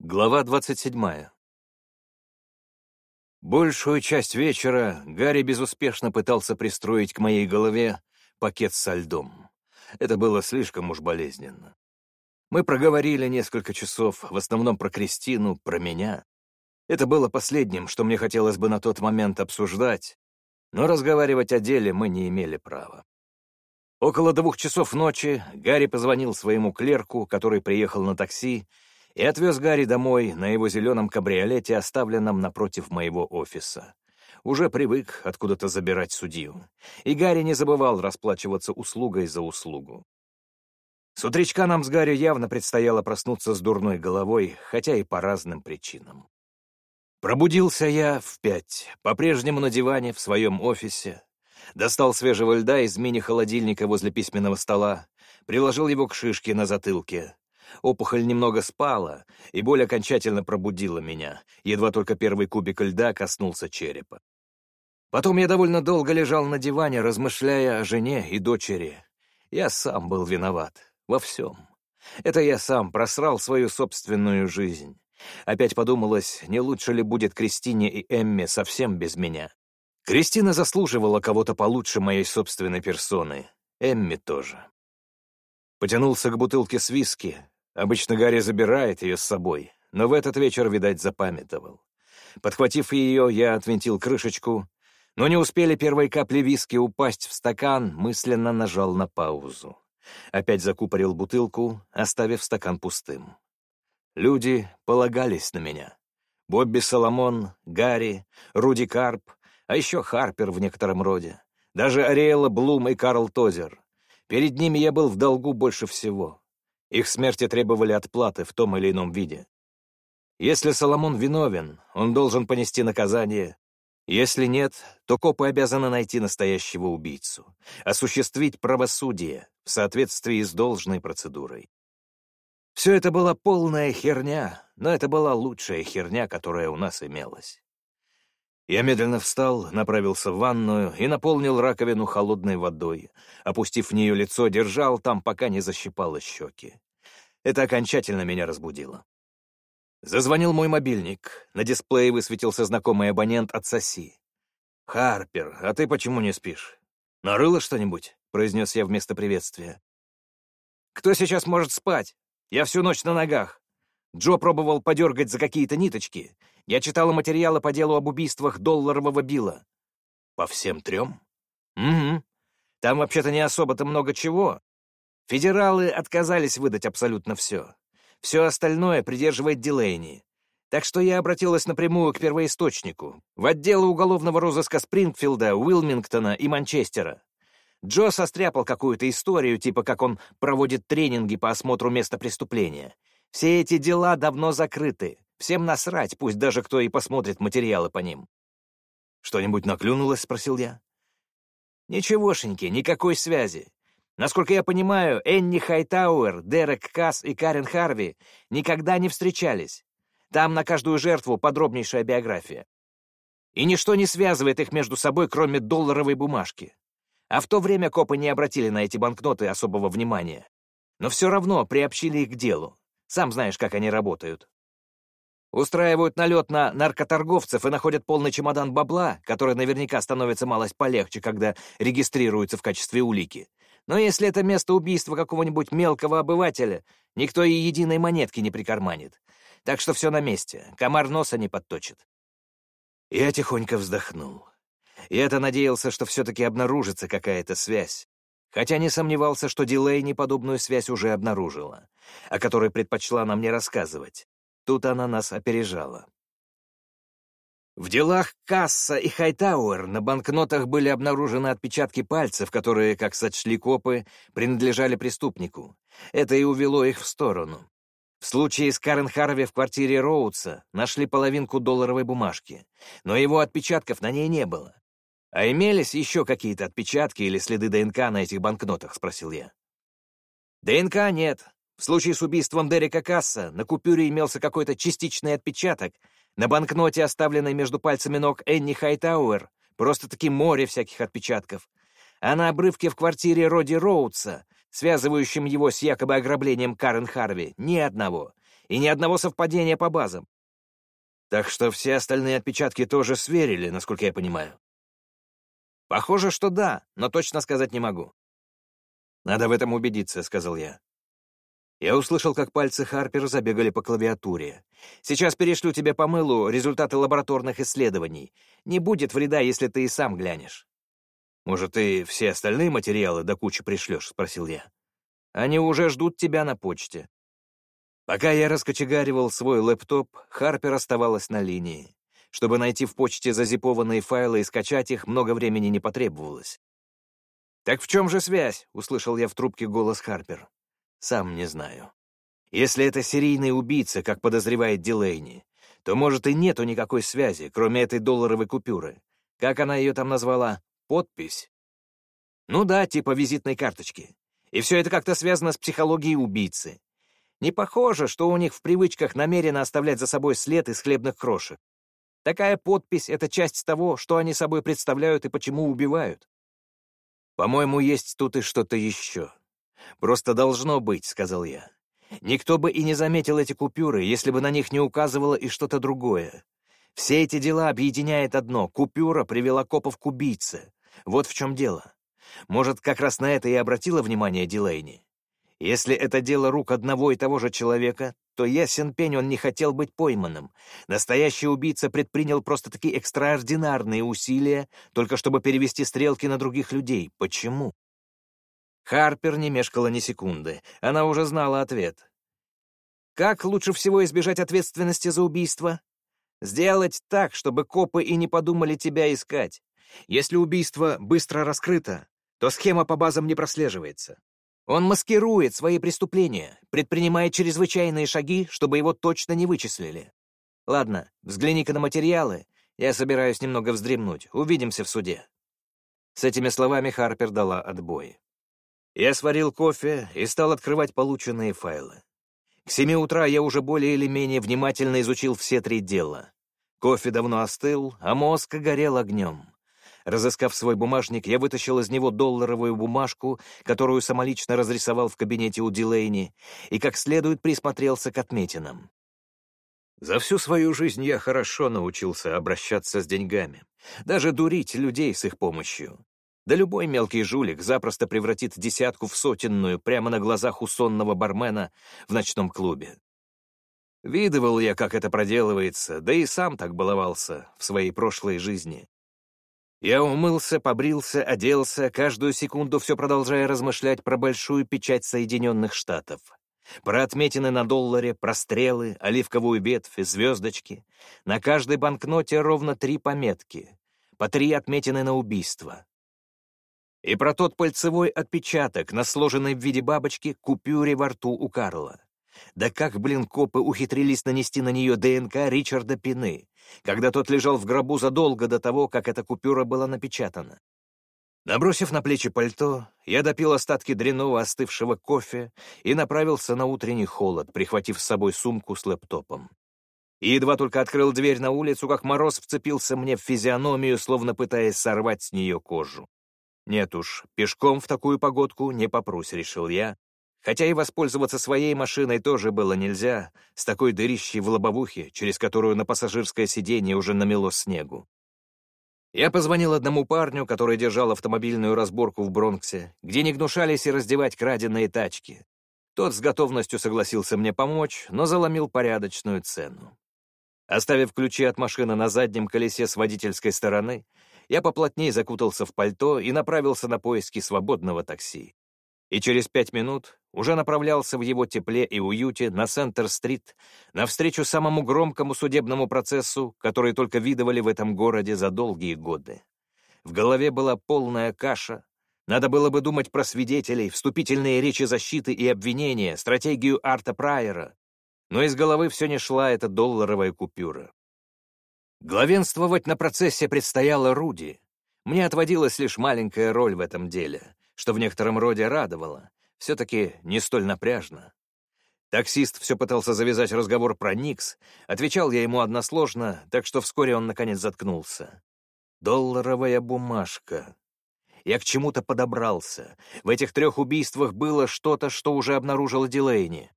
Глава 27. Большую часть вечера Гарри безуспешно пытался пристроить к моей голове пакет со льдом. Это было слишком уж болезненно. Мы проговорили несколько часов, в основном про Кристину, про меня. Это было последним, что мне хотелось бы на тот момент обсуждать, но разговаривать о деле мы не имели права. Около двух часов ночи Гарри позвонил своему клерку, который приехал на такси, и отвез Гарри домой на его зеленом кабриолете, оставленном напротив моего офиса. Уже привык откуда-то забирать судью. И Гарри не забывал расплачиваться услугой за услугу. С утречка нам с Гарри явно предстояло проснуться с дурной головой, хотя и по разным причинам. Пробудился я в пять, по-прежнему на диване в своем офисе, достал свежего льда из мини-холодильника возле письменного стола, приложил его к шишке на затылке, Опухоль немного спала, и боль окончательно пробудила меня, едва только первый кубик льда коснулся черепа. Потом я довольно долго лежал на диване, размышляя о жене и дочери. Я сам был виноват. Во всем. Это я сам просрал свою собственную жизнь. Опять подумалось, не лучше ли будет Кристине и Эмме совсем без меня. Кристина заслуживала кого-то получше моей собственной персоны. Эмми тоже. Потянулся к бутылке с виски, Обычно Гарри забирает ее с собой, но в этот вечер, видать, запамятовал. Подхватив ее, я отвинтил крышечку, но не успели первые капли виски упасть в стакан, мысленно нажал на паузу. Опять закупорил бутылку, оставив стакан пустым. Люди полагались на меня. Бобби Соломон, Гарри, Руди Карп, а еще Харпер в некотором роде. Даже Ариэла Блум и Карл Тозер. Перед ними я был в долгу больше всего. Их смерти требовали отплаты в том или ином виде. Если Соломон виновен, он должен понести наказание. Если нет, то копы обязаны найти настоящего убийцу, осуществить правосудие в соответствии с должной процедурой. Все это была полная херня, но это была лучшая херня, которая у нас имелась. Я медленно встал, направился в ванную и наполнил раковину холодной водой. Опустив в нее лицо, держал там, пока не защипало щеки. Это окончательно меня разбудило. Зазвонил мой мобильник. На дисплее высветился знакомый абонент от Соси. «Харпер, а ты почему не спишь? Нарыло что-нибудь?» — произнес я вместо приветствия. «Кто сейчас может спать? Я всю ночь на ногах. Джо пробовал подергать за какие-то ниточки. Я читала материалы по делу об убийствах долларового Билла. По всем трем? Угу. Там вообще-то не особо-то много чего. Федералы отказались выдать абсолютно все. Все остальное придерживает Дилейни. Так что я обратилась напрямую к первоисточнику, в отделы уголовного розыска Спрингфилда, Уилмингтона и Манчестера. Джо состряпал какую-то историю, типа как он проводит тренинги по осмотру места преступления. Все эти дела давно закрыты. Всем насрать, пусть даже кто и посмотрит материалы по ним. «Что-нибудь наклюнулось?» — спросил я. «Ничегошеньки, никакой связи. Насколько я понимаю, Энни Хайтауэр, Дерек Касс и Карен Харви никогда не встречались. Там на каждую жертву подробнейшая биография. И ничто не связывает их между собой, кроме долларовой бумажки. А в то время копы не обратили на эти банкноты особого внимания. Но все равно приобщили их к делу. Сам знаешь, как они работают. Устраивают налет на наркоторговцев и находят полный чемодан бабла, который наверняка становится малость полегче, когда регистрируется в качестве улики. Но если это место убийства какого-нибудь мелкого обывателя, никто и единой монетки не прикарманит. Так что все на месте, комар носа не подточит. Я тихонько вздохнул. Я-то надеялся, что все-таки обнаружится какая-то связь. Хотя не сомневался, что Дилейни подобную связь уже обнаружила, о которой предпочла нам не рассказывать. Тут она нас опережала. В делах Касса и Хайтауэр на банкнотах были обнаружены отпечатки пальцев, которые, как сочли копы, принадлежали преступнику. Это и увело их в сторону. В случае с Карен Харви в квартире Роудса нашли половинку долларовой бумажки, но его отпечатков на ней не было. «А имелись еще какие-то отпечатки или следы ДНК на этих банкнотах?» — спросил я. «ДНК нет. В случае с убийством Дерека Касса на купюре имелся какой-то частичный отпечаток. На банкноте, оставленной между пальцами ног Энни Хайтауэр, просто-таки море всяких отпечатков. А на обрывке в квартире Роди Роудса, связывающем его с якобы ограблением Карен Харви, ни одного. и ни одного совпадения по базам. Так что все остальные отпечатки тоже сверили, насколько я понимаю. Похоже, что да, но точно сказать не могу. Надо в этом убедиться, сказал я. Я услышал, как пальцы Харпера забегали по клавиатуре. «Сейчас перешлю тебе по мылу результаты лабораторных исследований. Не будет вреда, если ты и сам глянешь». «Может, ты все остальные материалы до кучи пришлешь?» — спросил я. «Они уже ждут тебя на почте». Пока я раскочегаривал свой лэптоп, Харпер оставалась на линии. Чтобы найти в почте зазипованные файлы и скачать их, много времени не потребовалось. «Так в чем же связь?» — услышал я в трубке голос Харпер. Сам не знаю. Если это серийный убийца, как подозревает Дилейни, то, может, и нету никакой связи, кроме этой долларовой купюры. Как она ее там назвала? Подпись? Ну да, типа визитной карточки. И все это как-то связано с психологией убийцы. Не похоже, что у них в привычках намеренно оставлять за собой след из хлебных крошек. Такая подпись — это часть того, что они собой представляют и почему убивают. По-моему, есть тут и что-то еще. «Просто должно быть», — сказал я. «Никто бы и не заметил эти купюры, если бы на них не указывало и что-то другое. Все эти дела объединяет одно — купюра привела копов к убийце. Вот в чем дело. Может, как раз на это и обратила внимание Дилейни? Если это дело рук одного и того же человека, то ясен пень он не хотел быть пойманным. Настоящий убийца предпринял просто такие экстраординарные усилия, только чтобы перевести стрелки на других людей. Почему? Харпер не мешкала ни секунды. Она уже знала ответ. Как лучше всего избежать ответственности за убийство? Сделать так, чтобы копы и не подумали тебя искать. Если убийство быстро раскрыто, то схема по базам не прослеживается. Он маскирует свои преступления, предпринимая чрезвычайные шаги, чтобы его точно не вычислили. Ладно, взгляни-ка на материалы. Я собираюсь немного вздремнуть. Увидимся в суде. С этими словами Харпер дала отбой. Я сварил кофе и стал открывать полученные файлы. К семи утра я уже более или менее внимательно изучил все три дела. Кофе давно остыл, а мозг горел огнем. Разыскав свой бумажник, я вытащил из него долларовую бумажку, которую самолично разрисовал в кабинете у Дилейни, и как следует присмотрелся к отметинам. За всю свою жизнь я хорошо научился обращаться с деньгами, даже дурить людей с их помощью. Да любой мелкий жулик запросто превратит десятку в сотенную прямо на глазах у сонного бармена в ночном клубе. Видывал я, как это проделывается, да и сам так баловался в своей прошлой жизни. Я умылся, побрился, оделся, каждую секунду все продолжая размышлять про большую печать Соединенных Штатов. Про отметины на долларе, про стрелы, оливковую ветвь, звездочки. На каждой банкноте ровно три пометки. По три отметины на убийство. И про тот пальцевой отпечаток, на сложенной в виде бабочки, купюре во рту у Карла. Да как, блин, копы ухитрились нанести на нее ДНК Ричарда Пины, когда тот лежал в гробу задолго до того, как эта купюра была напечатана. Набросив на плечи пальто, я допил остатки дрянного остывшего кофе и направился на утренний холод, прихватив с собой сумку с лэптопом. И едва только открыл дверь на улицу, как мороз вцепился мне в физиономию, словно пытаясь сорвать с нее кожу. Нет уж, пешком в такую погодку не попрусь, решил я. Хотя и воспользоваться своей машиной тоже было нельзя, с такой дырищей в лобовухе, через которую на пассажирское сиденье уже намело снегу. Я позвонил одному парню, который держал автомобильную разборку в Бронксе, где не гнушались и раздевать краденые тачки. Тот с готовностью согласился мне помочь, но заломил порядочную цену. Оставив ключи от машины на заднем колесе с водительской стороны, я поплотнее закутался в пальто и направился на поиски свободного такси. И через пять минут уже направлялся в его тепле и уюте на Центр-стрит навстречу самому громкому судебному процессу, который только видывали в этом городе за долгие годы. В голове была полная каша. Надо было бы думать про свидетелей, вступительные речи защиты и обвинения, стратегию Арта Прайера. Но из головы все не шла эта долларовая купюра. Главенствовать на процессе предстояло Руди. Мне отводилась лишь маленькая роль в этом деле, что в некотором роде радовало. Все-таки не столь напряжно. Таксист все пытался завязать разговор про Никс, отвечал я ему односложно, так что вскоре он наконец заткнулся. Долларовая бумажка. Я к чему-то подобрался. В этих трех убийствах было что-то, что уже обнаружила Дилейни.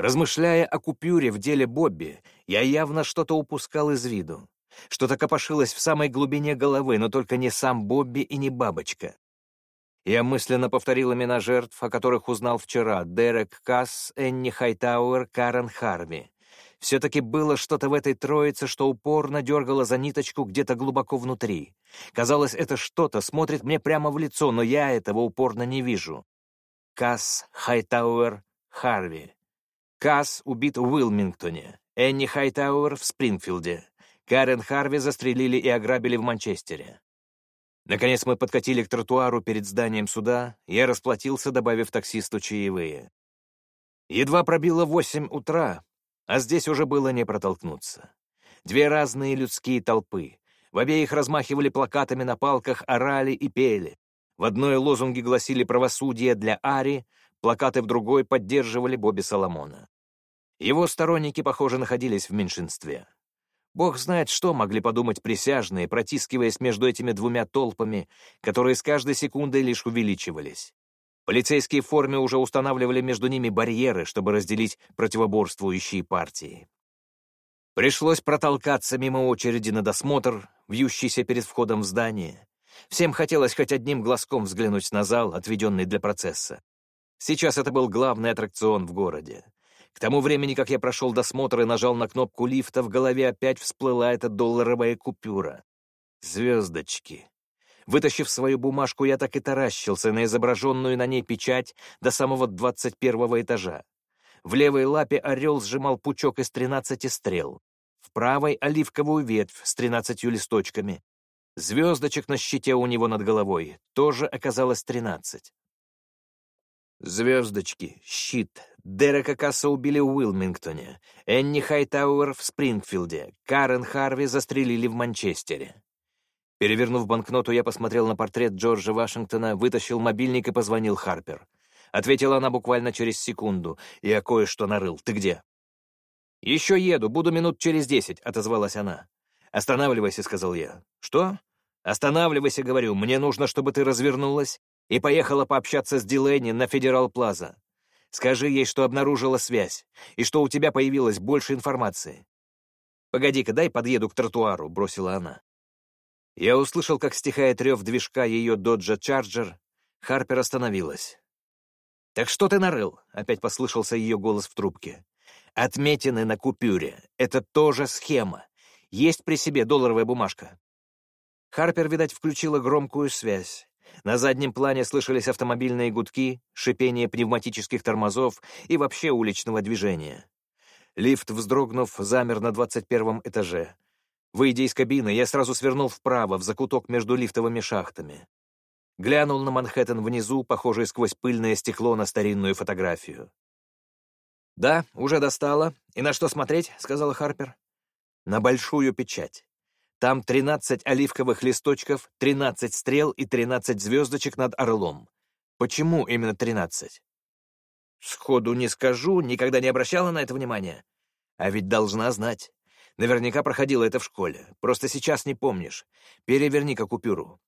Размышляя о купюре в деле Бобби, я явно что-то упускал из виду. Что-то копошилось в самой глубине головы, но только не сам Бобби и не бабочка. Я мысленно повторил имена жертв, о которых узнал вчера. Дерек Касс, Энни Хайтауэр, Карен Харви. Все-таки было что-то в этой троице, что упорно дергало за ниточку где-то глубоко внутри. Казалось, это что-то смотрит мне прямо в лицо, но я этого упорно не вижу. Касс, Хайтауэр, Харви. Касс убит в Уилмингтоне. Энни Хайтауэр в Спрингфилде. Карен Харви застрелили и ограбили в Манчестере. Наконец мы подкатили к тротуару перед зданием суда, я расплатился, добавив таксисту чаевые. Едва пробило восемь утра, а здесь уже было не протолкнуться. Две разные людские толпы. В обеих размахивали плакатами на палках, орали и пели. В одной лозунги гласили «Правосудие для Ари», плакаты в другой поддерживали Бобби Соломона. Его сторонники, похоже, находились в меньшинстве. Бог знает, что могли подумать присяжные, протискиваясь между этими двумя толпами, которые с каждой секундой лишь увеличивались. Полицейские в форме уже устанавливали между ними барьеры, чтобы разделить противоборствующие партии. Пришлось протолкаться мимо очереди на досмотр, вьющийся перед входом в здание. Всем хотелось хоть одним глазком взглянуть на зал, отведенный для процесса. Сейчас это был главный аттракцион в городе. К тому времени, как я прошел досмотр и нажал на кнопку лифта, в голове опять всплыла эта долларовая купюра. Звездочки. Вытащив свою бумажку, я так и таращился на изображенную на ней печать до самого двадцать первого этажа. В левой лапе орел сжимал пучок из тринадцати стрел, в правой — оливковую ветвь с тринадцатью листочками. Звездочек на щите у него над головой тоже оказалось тринадцать. Звездочки, щит, Дерека Касса убили в Уилмингтоне, Энни Хайтауэр в Спрингфилде, Карен Харви застрелили в Манчестере. Перевернув банкноту, я посмотрел на портрет Джорджа Вашингтона, вытащил мобильник и позвонил Харпер. Ответила она буквально через секунду. «Я кое-что нарыл. Ты где?» «Еще еду. Буду минут через десять», — отозвалась она. «Останавливайся», — сказал я. «Что?» «Останавливайся», — говорю. «Мне нужно, чтобы ты развернулась и поехала пообщаться с Дилейни на Федерал Плаза. Скажи ей, что обнаружила связь, и что у тебя появилось больше информации. «Погоди-ка, дай подъеду к тротуару», — бросила она. Я услышал, как стихает рев движка ее Доджа Чарджер. Харпер остановилась. «Так что ты нарыл?» — опять послышался ее голос в трубке. «Отметины на купюре. Это тоже схема. Есть при себе долларовая бумажка». Харпер, видать, включила громкую связь. На заднем плане слышались автомобильные гудки, шипение пневматических тормозов и вообще уличного движения. Лифт, вздрогнув, замер на двадцать первом этаже. Выйдя из кабины, я сразу свернул вправо, в закуток между лифтовыми шахтами. Глянул на Манхэттен внизу, похожий сквозь пыльное стекло на старинную фотографию. «Да, уже достала. И на что смотреть?» — сказала Харпер. «На большую печать. Там 13 оливковых листочков, 13 стрел и 13 звездочек над орлом. Почему именно 13? Сходу не скажу, никогда не обращала на это внимания. А ведь должна знать. Наверняка проходила это в школе. Просто сейчас не помнишь. Переверни-ка купюру.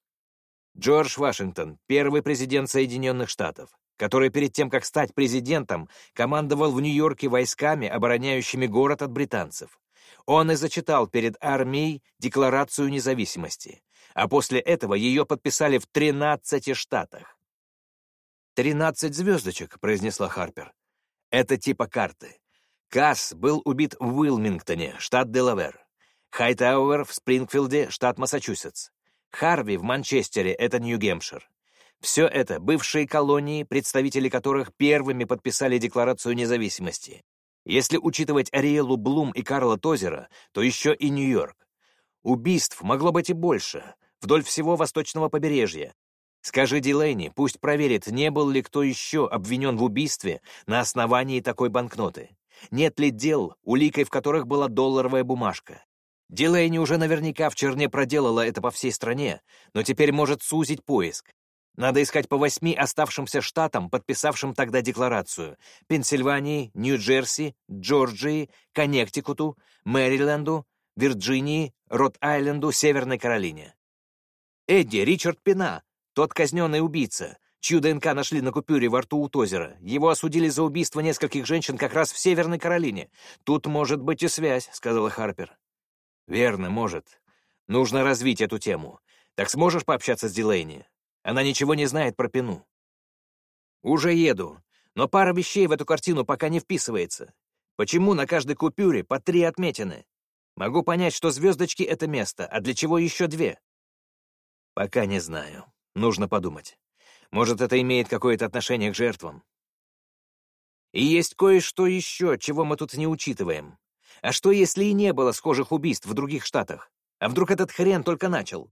Джордж Вашингтон, первый президент Соединенных Штатов, который перед тем, как стать президентом, командовал в Нью-Йорке войсками, обороняющими город от британцев. Он и зачитал перед армией Декларацию независимости, а после этого ее подписали в 13 штатах. «Тринадцать звездочек», — произнесла Харпер. «Это типа карты. Касс был убит в Уилмингтоне, штат Делавер. Хайтауэр в Спрингфилде, штат Массачусетс. Харви в Манчестере, это Нью-Гемпшир. Все это бывшие колонии, представители которых первыми подписали Декларацию независимости. Если учитывать Ариэлу Блум и Карла Тозера, то еще и Нью-Йорк. Убийств могло быть и больше, вдоль всего восточного побережья. Скажи Дилейни, пусть проверит, не был ли кто еще обвинен в убийстве на основании такой банкноты. Нет ли дел, уликой в которых была долларовая бумажка. Дилейни уже наверняка в черне проделала это по всей стране, но теперь может сузить поиск. Надо искать по восьми оставшимся штатам, подписавшим тогда декларацию. Пенсильвании, Нью-Джерси, Джорджии, Коннектикуту, Мэриленду, Вирджинии, Рот-Айленду, Северной Каролине. Эдди, Ричард Пина, тот казненный убийца, чью ДНК нашли на купюре во рту у Тозера. Его осудили за убийство нескольких женщин как раз в Северной Каролине. Тут может быть и связь», — сказала Харпер. «Верно, может. Нужно развить эту тему. Так сможешь пообщаться с Дилейни? Она ничего не знает про Пину». «Уже еду. Но пара вещей в эту картину пока не вписывается. Почему на каждой купюре по три отметины? Могу понять, что звездочки — это место, а для чего еще две?» «Пока не знаю. Нужно подумать. Может, это имеет какое-то отношение к жертвам. И есть кое-что еще, чего мы тут не учитываем. А что, если и не было схожих убийств в других штатах? А вдруг этот хрен только начал?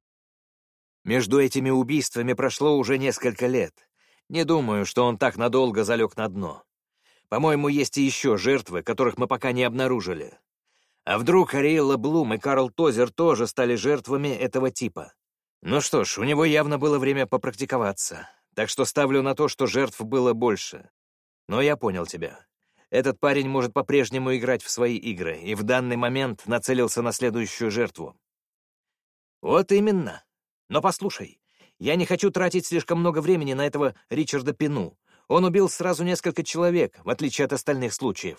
Между этими убийствами прошло уже несколько лет. Не думаю, что он так надолго залег на дно. По-моему, есть и еще жертвы, которых мы пока не обнаружили. А вдруг Ариэлла Блум и Карл Тозер тоже стали жертвами этого типа? Ну что ж, у него явно было время попрактиковаться так что ставлю на то, что жертв было больше. Но я понял тебя. Этот парень может по-прежнему играть в свои игры и в данный момент нацелился на следующую жертву. Вот именно. Но послушай, я не хочу тратить слишком много времени на этого Ричарда Пину. Он убил сразу несколько человек, в отличие от остальных случаев.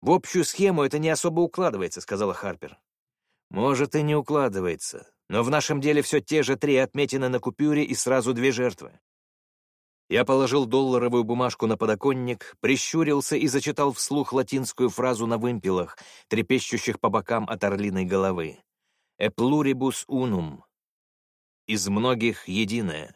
«В общую схему это не особо укладывается», — сказала Харпер. «Может, и не укладывается, но в нашем деле все те же три отметины на купюре и сразу две жертвы. Я положил долларовую бумажку на подоконник, прищурился и зачитал вслух латинскую фразу на вымпелах, трепещущих по бокам от орлиной головы. «E pluribus unum» — «Из многих единое».